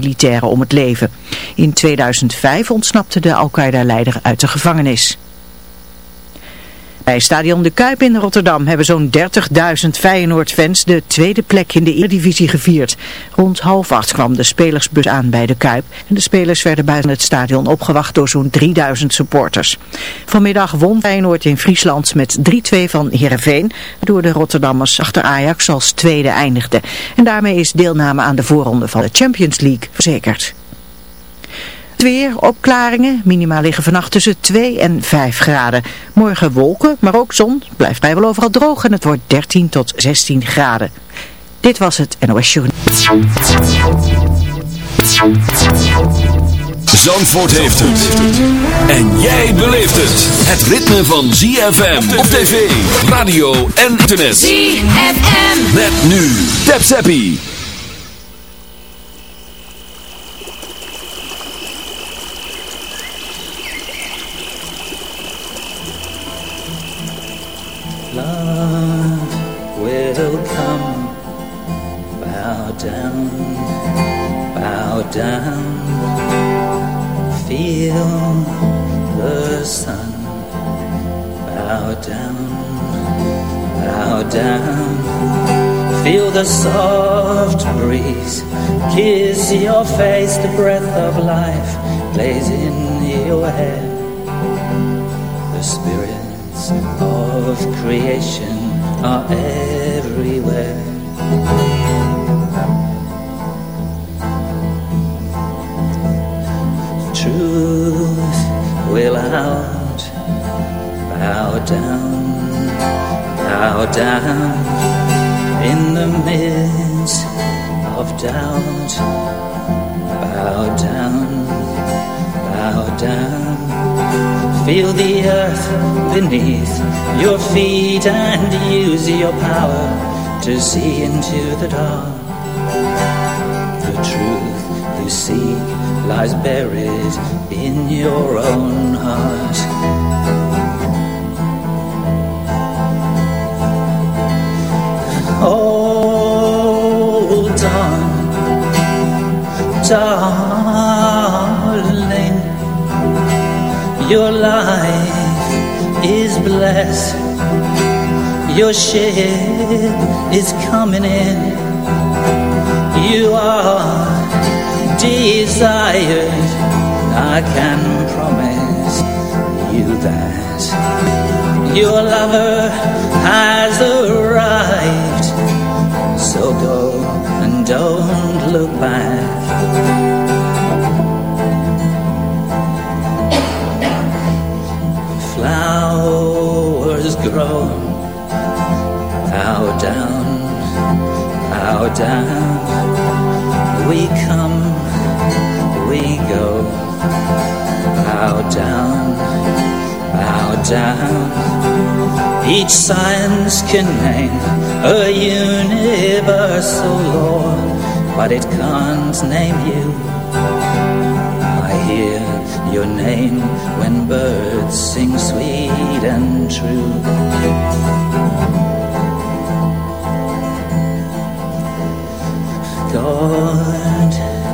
militairen om het leven. In 2005 ontsnapte de Al-Qaeda-leider uit de gevangenis. Bij Stadion De Kuip in Rotterdam hebben zo'n 30.000 Feyenoord-fans de tweede plek in de Eredivisie gevierd. Rond half acht kwam de spelersbus aan bij De Kuip en de spelers werden buiten het stadion opgewacht door zo'n 3000 supporters. Vanmiddag won Feyenoord in Friesland met 3-2 van Heerenveen, waardoor de Rotterdammers achter Ajax als tweede eindigden. En daarmee is deelname aan de voorronde van de Champions League verzekerd. Het weer, opklaringen, minima liggen vannacht tussen 2 en 5 graden. Morgen wolken, maar ook zon, blijft vrijwel overal droog en het wordt 13 tot 16 graden. Dit was het NOS Journal. Zandvoort heeft het. En jij beleeft het. Het ritme van ZFM op tv, radio en internet. ZFM. Met nu. Tap Zappie. Love will come. Bow down, bow down. Feel the sun. Bow down, bow down. Feel the soft breeze. Kiss your face, the breath of life plays in your hair. The of creation are everywhere. Truth will out, bow down, bow down in the midst of doubt. Bow down, bow down. Feel the earth beneath your feet and use your power to see into the dark. The truth you seek lies buried in your own heart. Hold on, darling. Your life is blessed. Your ship is coming in. You are desired. I can promise you that your lover has arrived. So go and don't look back. Grow. Bow down, bow down. We come, we go. Bow down, bow down. Each science can name a universal law, but it can't name you. Your name when birds sing sweet and true. God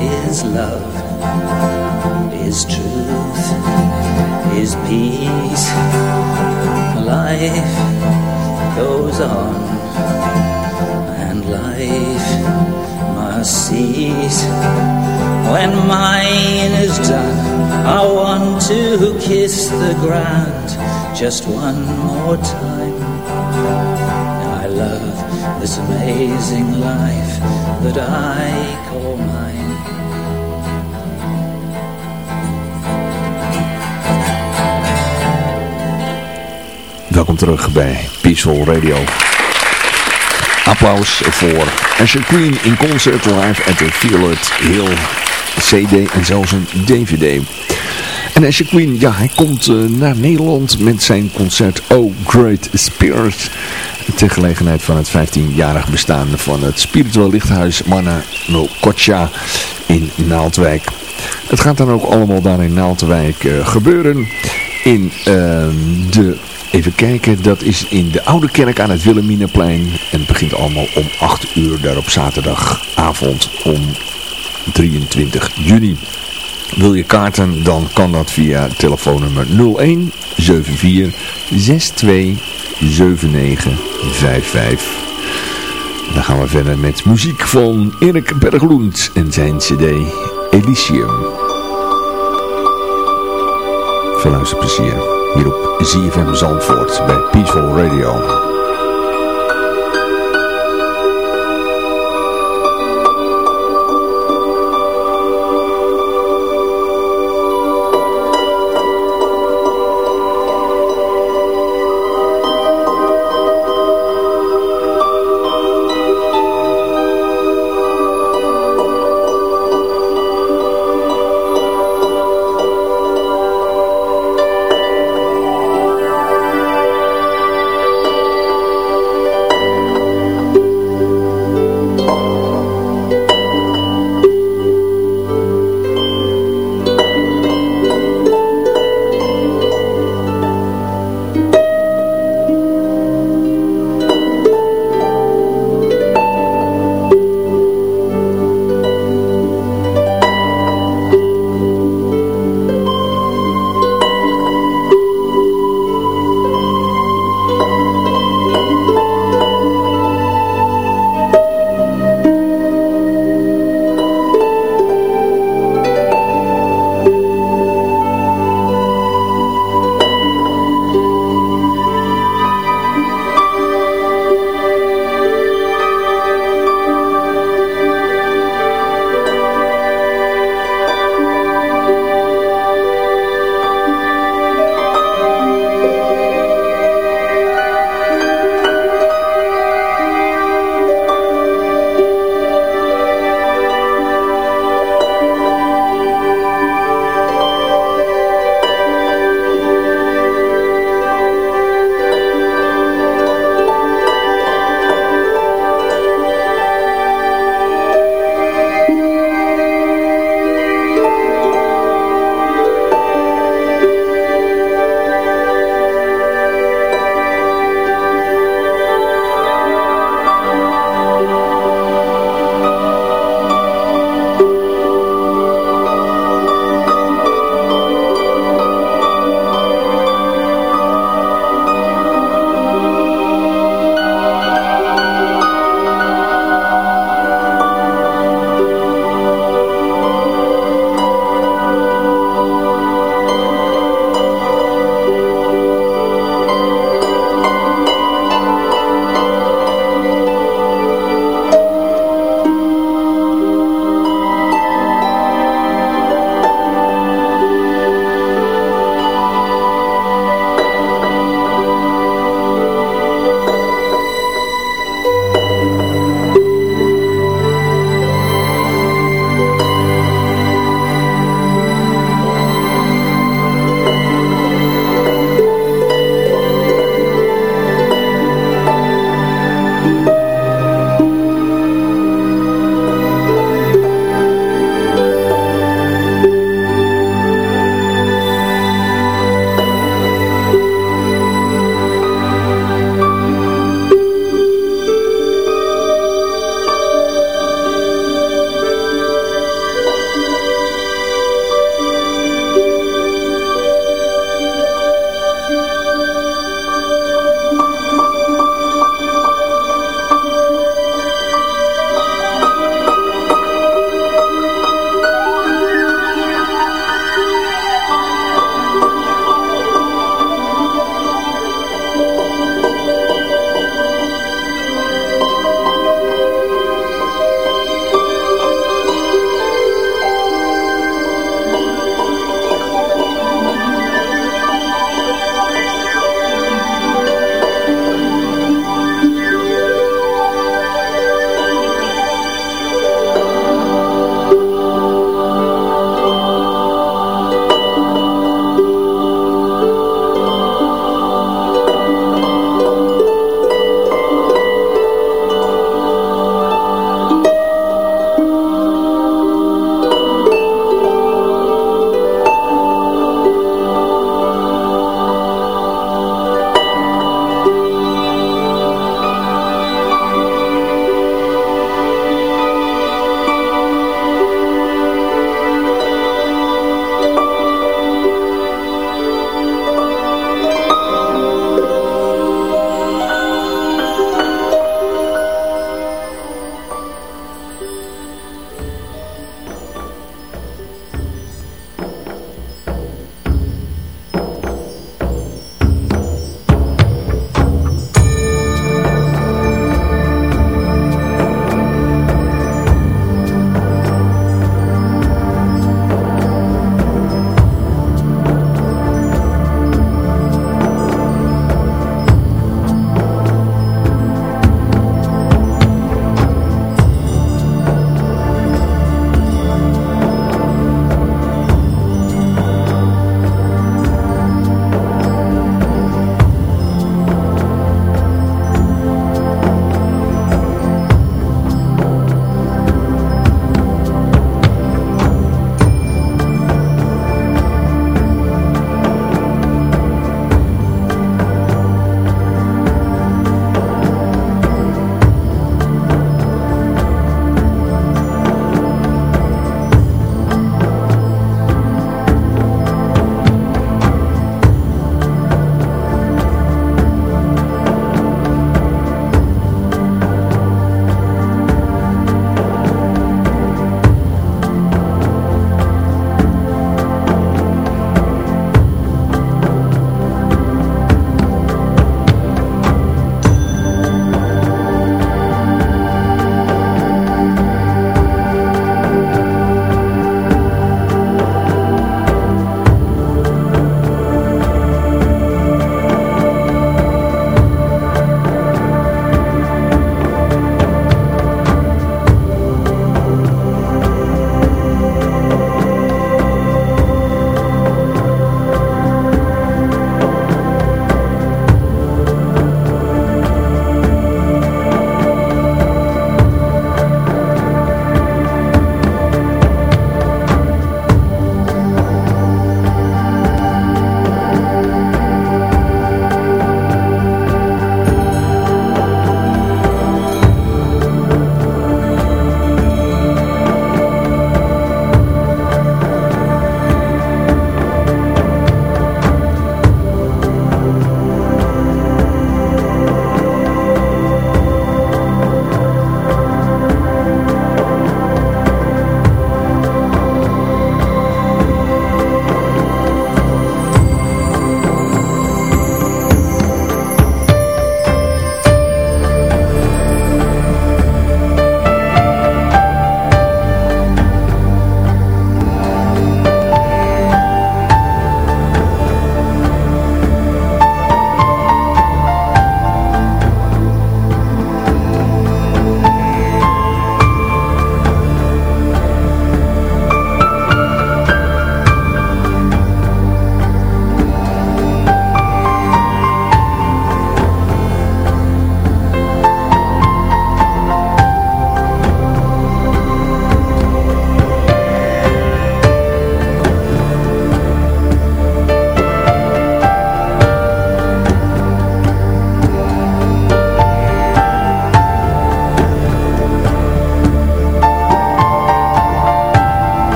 is love, is truth, is peace. Life goes on, and life cease. When mine is done, I want to kiss the ground just one more time. I love this amazing life that I call mine. Welkom terug bij Peaceful Radio. Applaus voor Asher Queen in concert live at the Violet Hill CD en zelfs een DVD. En Asher Queen, ja, hij komt eh, naar Nederland met zijn concert Oh Great Spirit. Ter gelegenheid van het 15-jarig bestaan van het spiritueel lichthuis Mana no in Naaldwijk. Het gaat dan ook allemaal daar in Naaldwijk eh, gebeuren. In ehm, de, even kijken, dat is in de Oude Kerk aan het Wilhelminaplein. En het begint allemaal om 8 uur daar op zaterdagavond om 23 juni. Wil je kaarten, dan kan dat via telefoonnummer 01 74 62 79 55. Dan gaan we verder met muziek van Erik Bergloend en zijn cd Elysium. Veel luisterplezier hier op ZFM Zandvoort bij Peaceful Radio.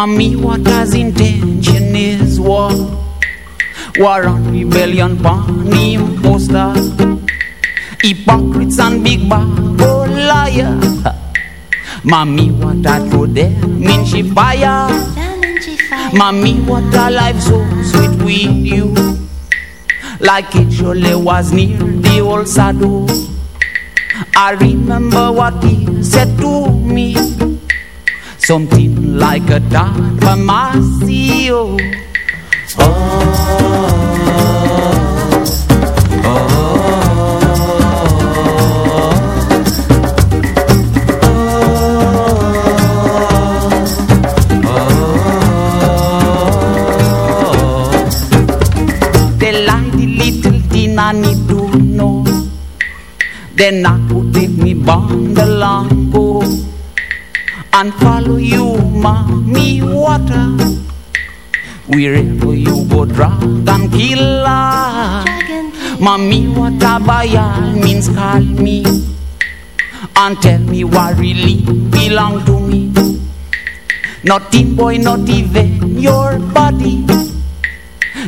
Mommy, what his intention is war? War on rebellion, Bonnie imposter. Hypocrites and big babo liar. Mommy, what I throw there mean she fire. Mommy, what a life so sweet with you. Like it surely was near the old saddle I remember what he said to me. Something like a Don Tomasio. Oh, oh, oh, They like the little thing I need to know. Then I could take me bundle and follow you, mommy, water. Wherever you go, dragon killer. Mommy, water by all means call me. And tell me what really belong to me. Nothing boy, not even your body.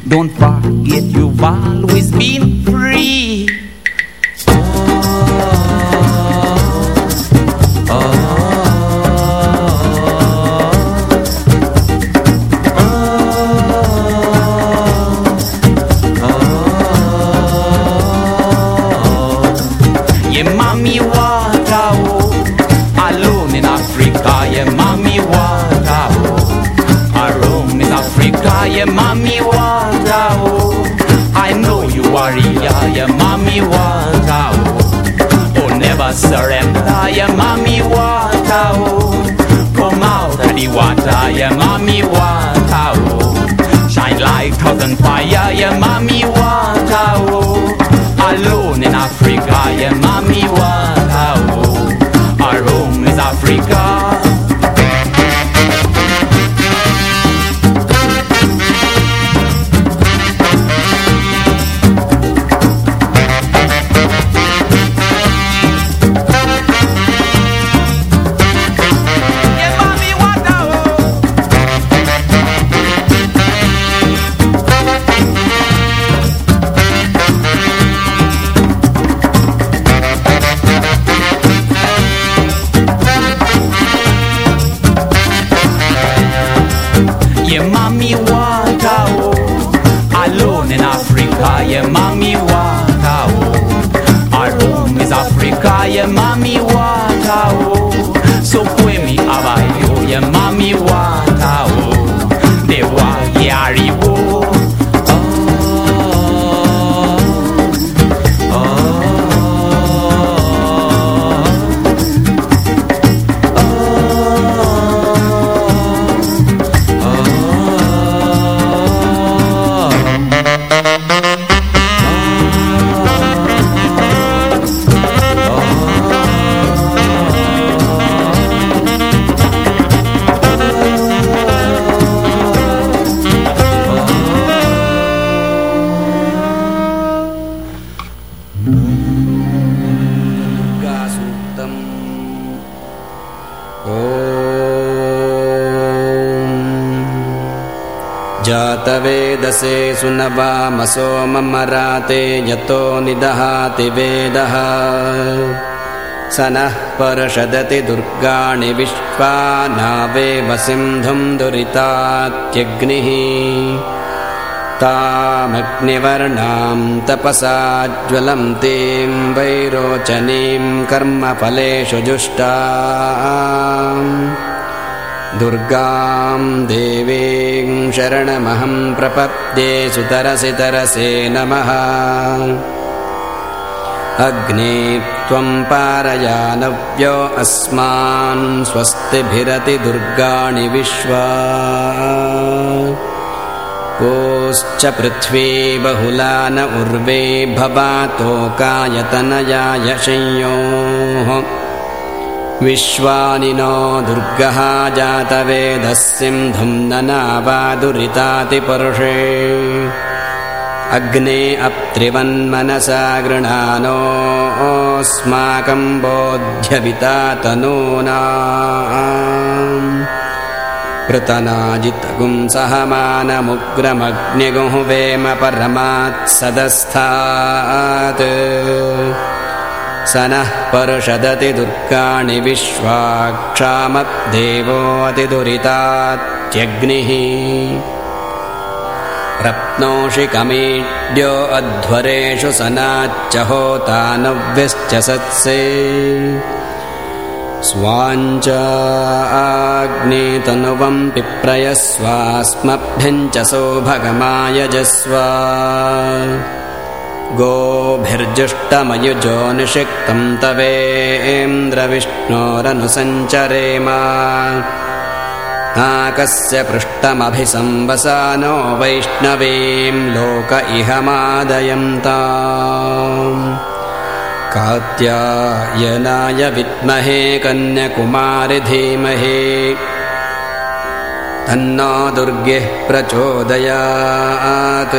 Don't forget you've always been जातवेदसे सुनवामसो ममराते यतो निदहाति वेदः। स नः पर्षदति दुर्गाणि विश्वा नावेव सिन्धुम् दुरितात्यग्निः। तामग्निवर्णाम् तपसा ज्वलन्तीम् वैरोचनीम् कर्मफलेषु जुष्टा दुर्गाम् देवीं शरणमहम् प्रपद्ये सुतरसि तरसे नमः। अग्ने त्वम् पारयानव्यो अस्मान् स्वस्तिभिरति दुर्गाणि विश्वा। कोश्च पृथ्वी बहुला न उर्वे भवातोकायतनयाय संयोः विश्वानिनो दुर्गहा जातवेदस्यं धुम्नना अग्ने अप्त्रिवन्मनसा गृणानोऽस्माकम् बोध्यविता तनूना कृतनाजितगुंसहमानमुग्रमग्निगुः वेम परमात्सदस्थात् स नः पर्षदति दुर्गाणि विश्वाक्षामद्देवोऽतिदुरितात्यग्निः रप्नोषि कमीड्यो अध्वरेषु सनाच्च होतानव्यश्च सत्से। स्वाञ्च आग्नेतनुवं पिप्रयस्वास्मभ्यम् च सौभगमायजस्व गोभिर्जुष्टमयुजो निषिक्तम् तवेन्द्रविष्णोरनुसञ्चरेम। नाकस्य पृष्ठमभिसंवसानो वैष्णवीम् लोक इह मादयन्ता। कात्यायनाय विद्महे कन्यकुमारि धीमहि। तन्नो दुर्गेः प्रचोदयात्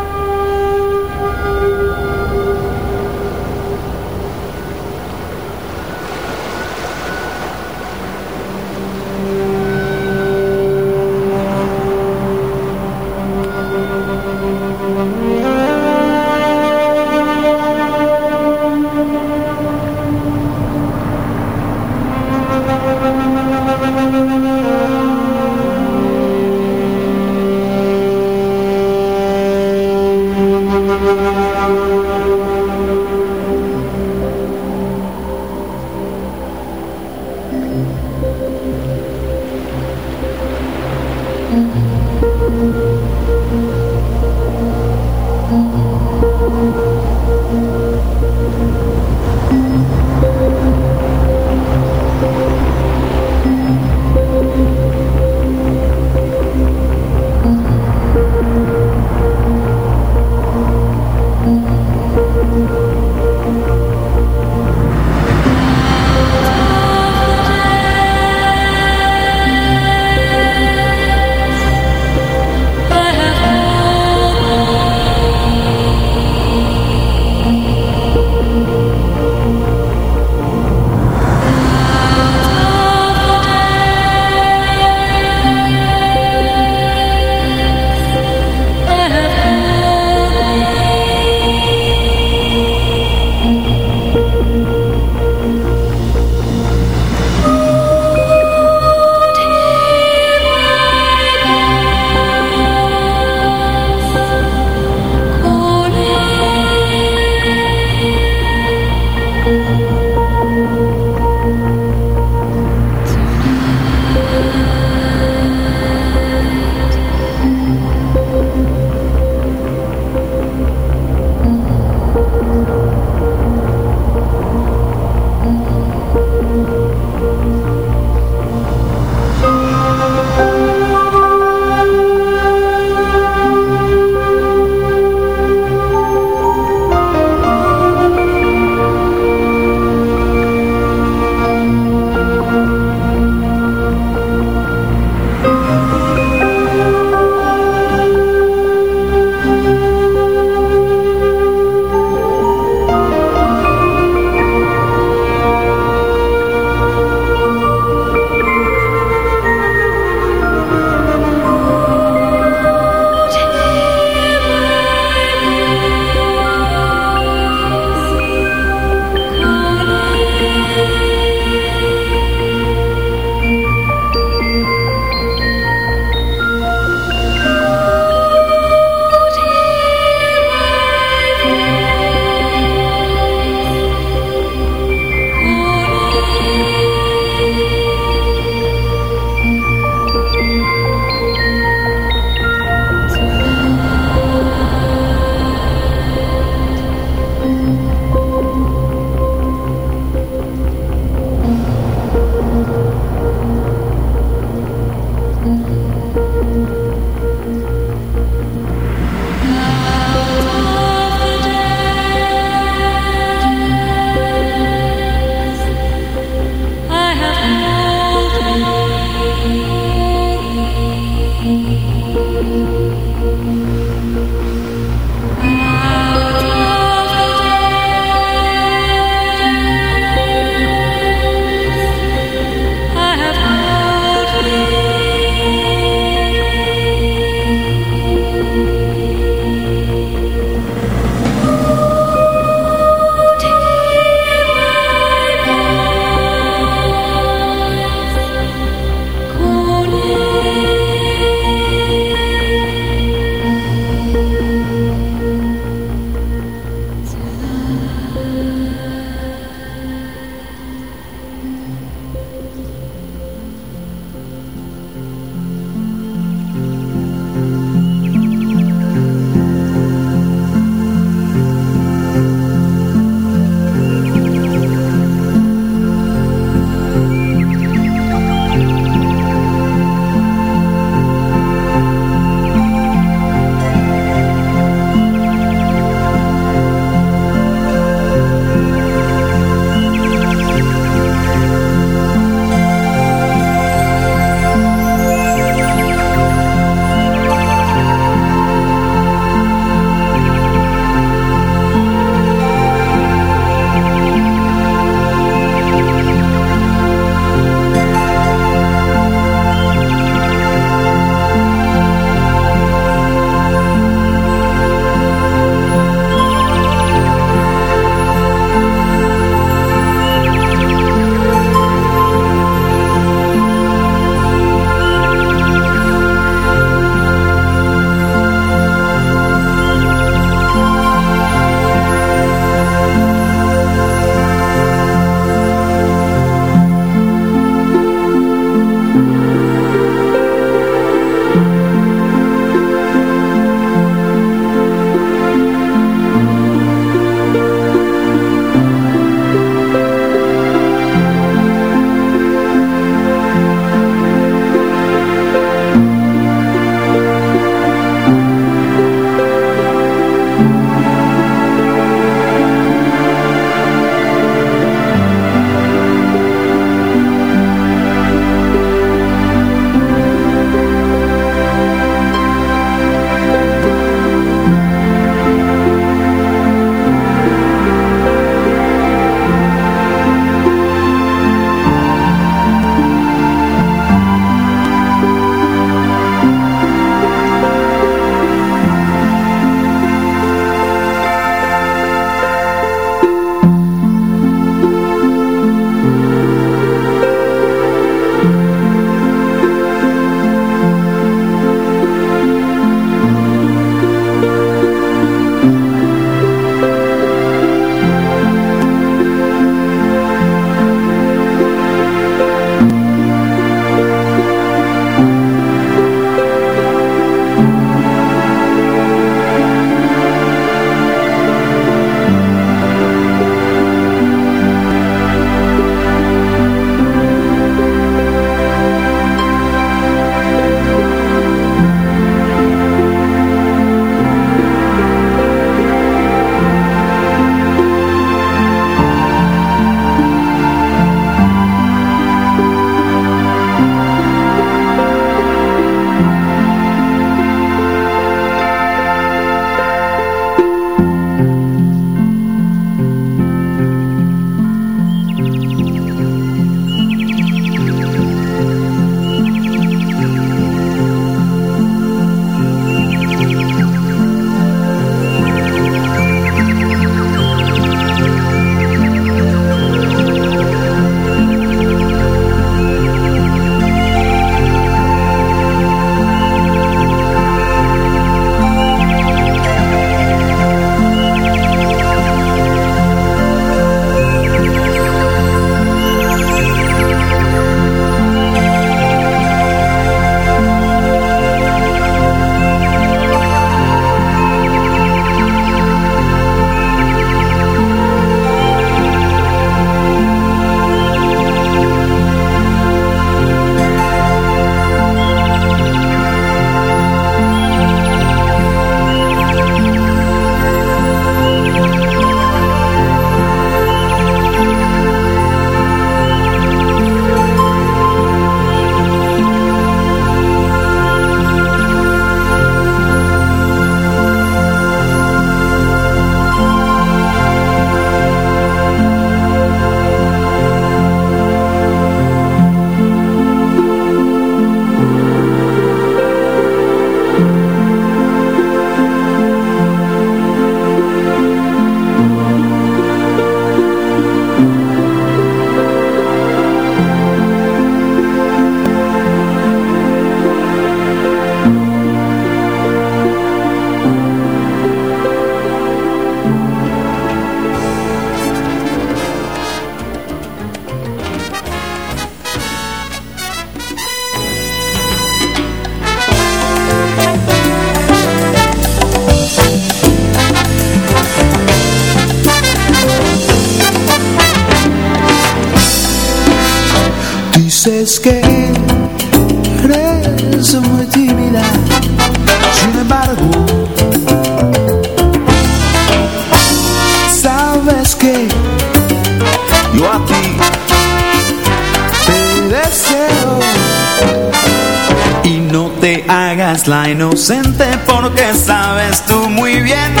hagas la inocente porque sabes tú muy bien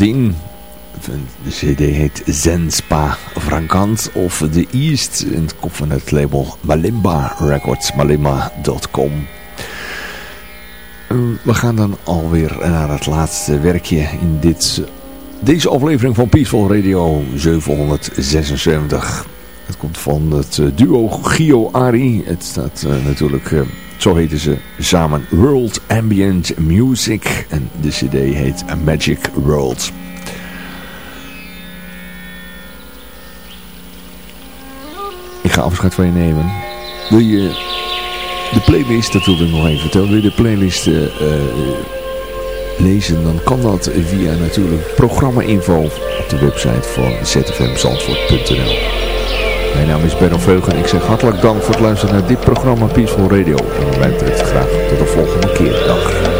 Nandine. De cd heet Zenspa Frankant of The East. In het kop van het label Malimba Records, malimba.com. Eh, we gaan dan alweer naar het laatste werkje in dit, deze aflevering van Peaceful Radio 776. Het komt van het eh, duo Gio Ari. Het staat uh, natuurlijk... zo heten ze samen World Ambient Music. En de cd heet A Magic World. Ik ga afscheid van je nemen. Wil je de playlist, dat wilde ik nog even vertellen. Wil je de playlist uh, lezen, dan kan dat via natuurlijk programma-info op de website van zfmzandvoort.nl. Mijn naam is Benno Veugen en ik zeg hartelijk dank voor het luisteren naar dit programma Peaceful Radio. En wij het graag tot de volgende keer. Dag.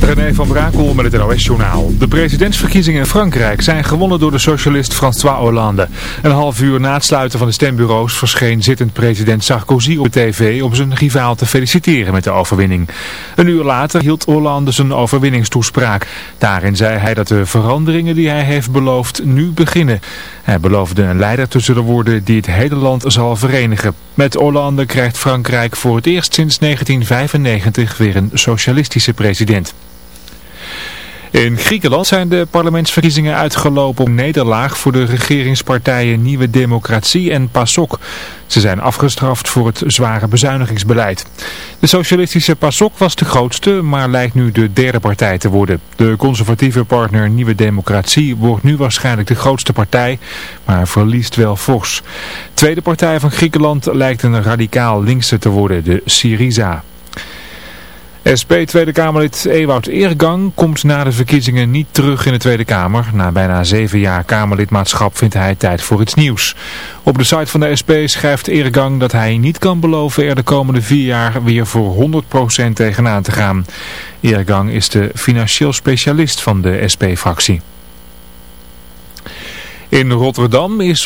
René van Brakel met het NOS-journaal. De presidentsverkiezingen in Frankrijk zijn gewonnen door de socialist François Hollande. Een half uur na het sluiten van de stembureaus verscheen zittend president Sarkozy op de tv om zijn rivaal te feliciteren met de overwinning. Een uur later hield Hollande zijn overwinningstoespraak. Daarin zei hij dat de veranderingen die hij heeft beloofd nu beginnen. Hij beloofde een leider tussen de woorden die het hele land zal verenigen. Met Hollande krijgt Frankrijk voor het eerst sinds 1995 weer een socialistische president. In Griekenland zijn de parlementsverkiezingen uitgelopen op nederlaag voor de regeringspartijen Nieuwe Democratie en PASOK. Ze zijn afgestraft voor het zware bezuinigingsbeleid. De socialistische PASOK was de grootste, maar lijkt nu de derde partij te worden. De conservatieve partner Nieuwe Democratie wordt nu waarschijnlijk de grootste partij, maar verliest wel fors. Tweede partij van Griekenland lijkt een radicaal linkse te worden, de Syriza. SP Tweede Kamerlid Ewout Eergang komt na de verkiezingen niet terug in de Tweede Kamer. Na bijna zeven jaar Kamerlidmaatschap vindt hij tijd voor iets nieuws. Op de site van de SP schrijft Eergang dat hij niet kan beloven er de komende vier jaar weer voor 100% tegenaan te gaan. Eergang is de financieel specialist van de SP-fractie. In Rotterdam is